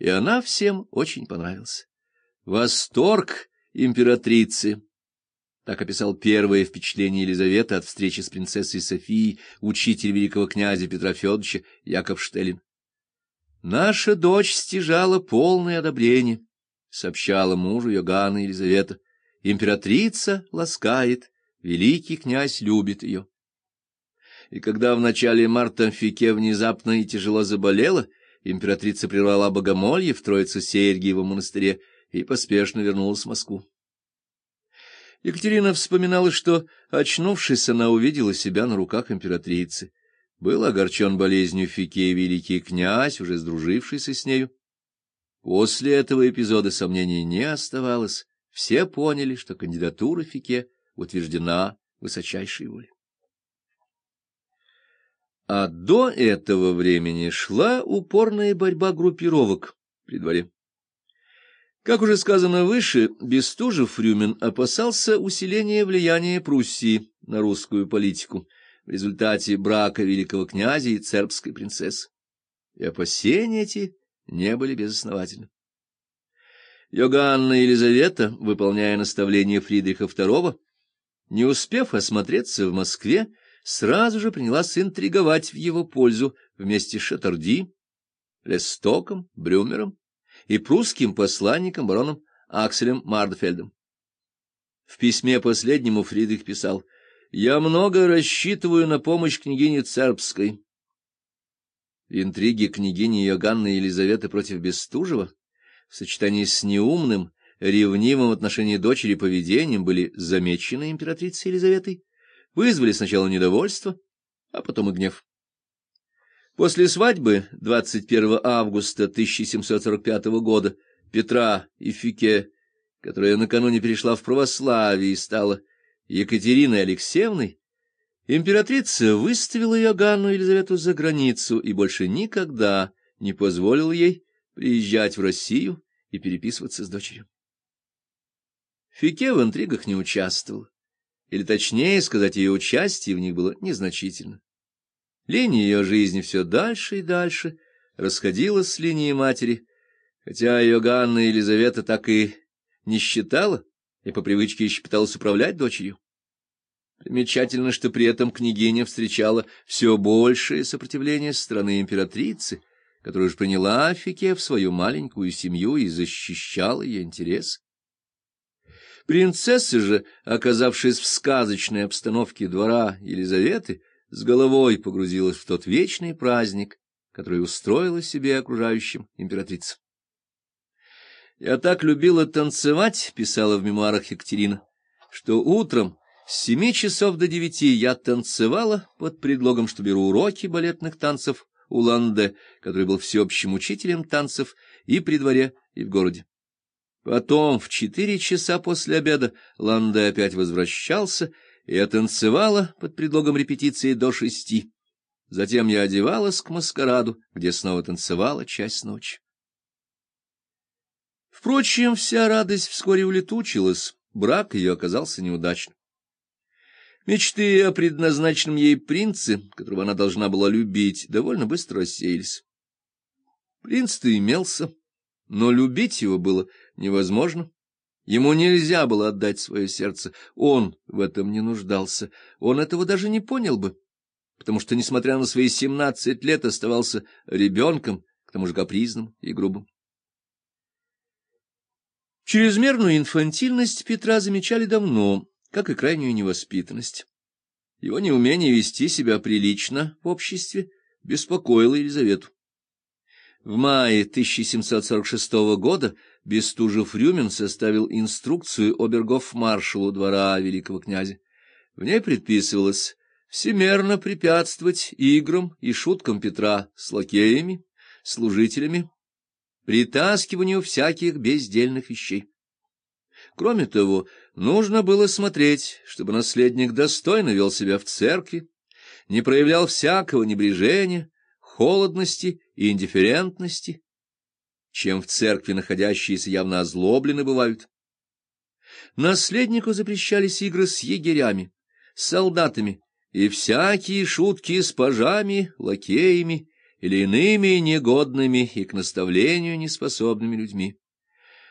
и она всем очень понравилась. Восторг императрицы! Так описал первое впечатление Елизаветы от встречи с принцессой Софией, учитель великого князя Петра Федоровича Яков Штелин. «Наша дочь стяжала полное одобрение», — сообщала мужу Йоганна Елизавета. «Императрица ласкает, великий князь любит ее». И когда в начале марта Фике внезапно и тяжело заболела, императрица прервала богомолье в Троице-Сергиевом монастыре и поспешно вернулась в Москву. Екатерина вспоминала, что, очнувшись, она увидела себя на руках императрицы. Был огорчен болезнью Фике великий князь, уже сдружившийся с нею. После этого эпизода сомнений не оставалось. Все поняли, что кандидатура Фике утверждена высочайшей волей. А до этого времени шла упорная борьба группировок при дворе. Как уже сказано выше, Бестужев-Рюмин опасался усиления влияния Пруссии на русскую политику в результате брака великого князя и цербской принцессы. И опасения эти не были безосновательны. Йоганна Елизавета, выполняя наставление Фридриха II, не успев осмотреться в Москве, сразу же принялась интриговать в его пользу вместе с Шатарди, Лестоком, Брюмером и прусским посланником бароном Акселем Мардфельдом. В письме последнему Фридрих писал «Я много рассчитываю на помощь княгине Цербской». Интриги княгини Йоганны Елизаветы против Бестужева в сочетании с неумным, ревнивым в отношении дочери поведением были замечены императрицей Елизаветой, вызвали сначала недовольство, а потом и гнев. После свадьбы 21 августа 1745 года Петра и Фике, которая накануне перешла в православие и стала Екатериной Алексеевной, императрица выставила Иоганну Елизавету за границу и больше никогда не позволила ей приезжать в Россию и переписываться с дочерью. Фике в интригах не участвовал, или точнее сказать, ее участие в них было незначительно. Линия ее жизни все дальше и дальше расходилась с линией матери, хотя ее Ганна Елизавета так и не считала и по привычке еще пыталась управлять дочерью. Примечательно, что при этом княгиня встречала все большее сопротивление страны императрицы, которая уж приняла Фике в свою маленькую семью и защищала ее интерес. Принцесса же, оказавшись в сказочной обстановке двора Елизаветы, с головой погрузилась в тот вечный праздник, который устроила себе окружающим императрица. «Я так любила танцевать», — писала в мемуарах Екатерина, — «что утром с семи часов до девяти я танцевала под предлогом, что беру уроки балетных танцев у Ланде, который был всеобщим учителем танцев и при дворе, и в городе. Потом в четыре часа после обеда Ланде опять возвращался — я танцевала под предлогом репетиции до шести. Затем я одевалась к маскараду, где снова танцевала часть ночи. Впрочем, вся радость вскоре улетучилась, брак ее оказался неудачным. Мечты о предназначенном ей принце, которого она должна была любить, довольно быстро рассеялись. Принц-то имелся, но любить его было невозможно. Ему нельзя было отдать свое сердце, он в этом не нуждался, он этого даже не понял бы, потому что, несмотря на свои семнадцать лет, оставался ребенком, к тому же капризным и грубым. Чрезмерную инфантильность Петра замечали давно, как и крайнюю невоспитанность. Его неумение вести себя прилично в обществе беспокоило Елизавету. В мае 1746 года Бестужев-Рюмин составил инструкцию обергов-маршалу двора великого князя. В ней предписывалось всемерно препятствовать играм и шуткам Петра с лакеями, служителями, притаскиванию всяких бездельных вещей. Кроме того, нужно было смотреть, чтобы наследник достойно вел себя в церкви, не проявлял всякого небрежения, холодности и индифферентности, чем в церкви находящиеся явно озлоблены бывают. Наследнику запрещались игры с егерями, солдатами и всякие шутки с пажами, лакеями или иными негодными и к наставлению неспособными людьми.